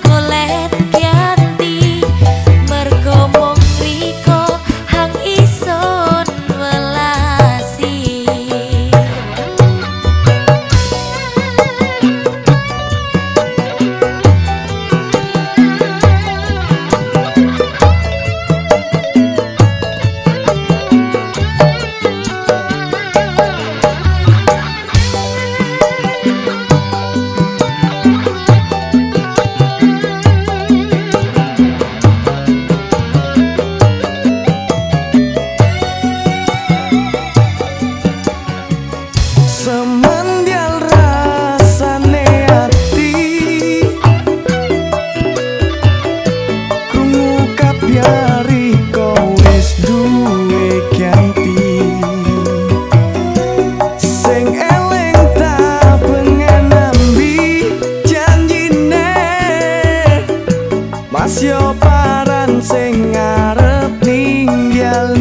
colégio. paran sing arep ninggal